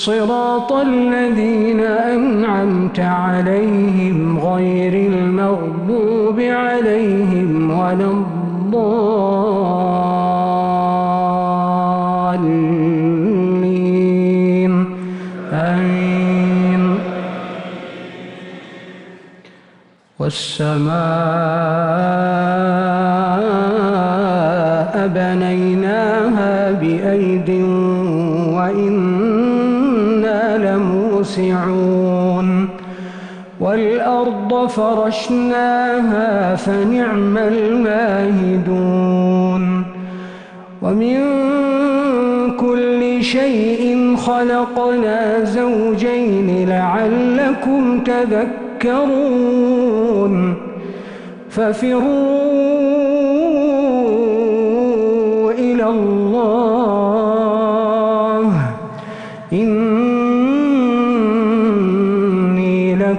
صراط الذين أنعمت عليهم غير المغضوب عليهم ولا الضالين. آمين. والسماء بنيناها بأيد وإنا لموسعون والأرض فرشناها فنعم الماهدون. ومن كل شيء خلقنا زوجين لعلكم تذكرون. ففروا إلى الله. إني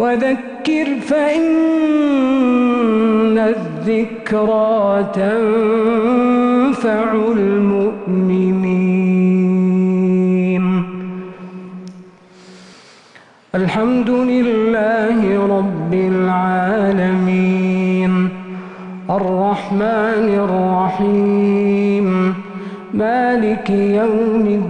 وذكر فإن الذكرى تنفع المؤمنين. الحمد لله رب العالمين. الرحمن الرحيم. مالك يوم الدين.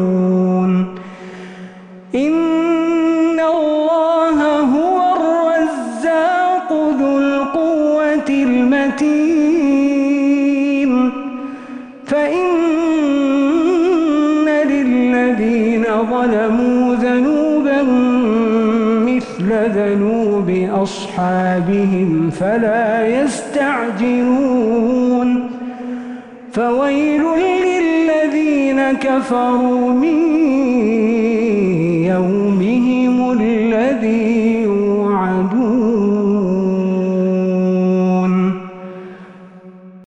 ظلموا ذنوبا مثل ذنوب أصحابهم فلا يستعجلون. فويل للذين كفروا من